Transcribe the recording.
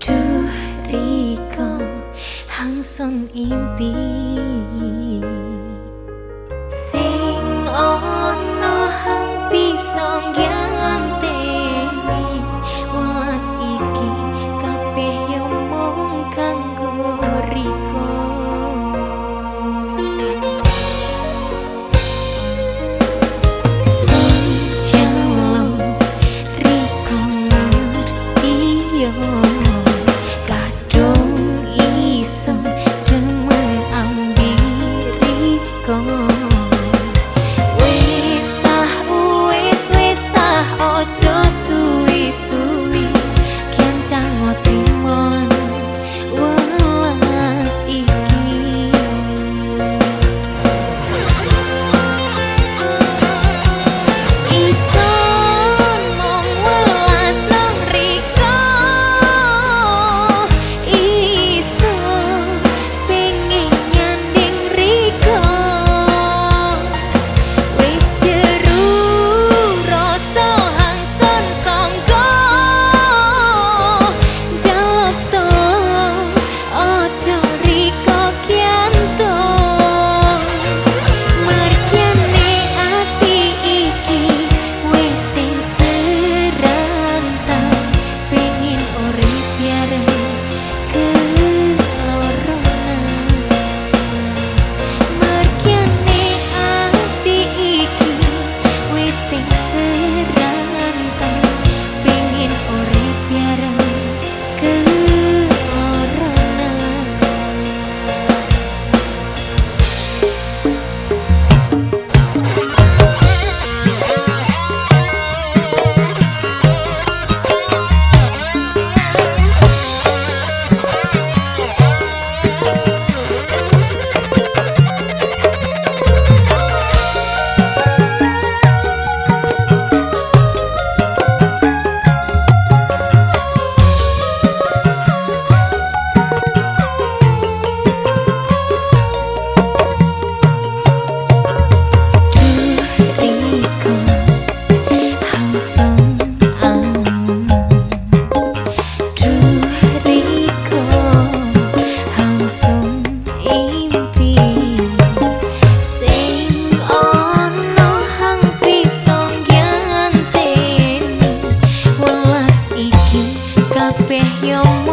Duh Riko langsung impi Sing vacuum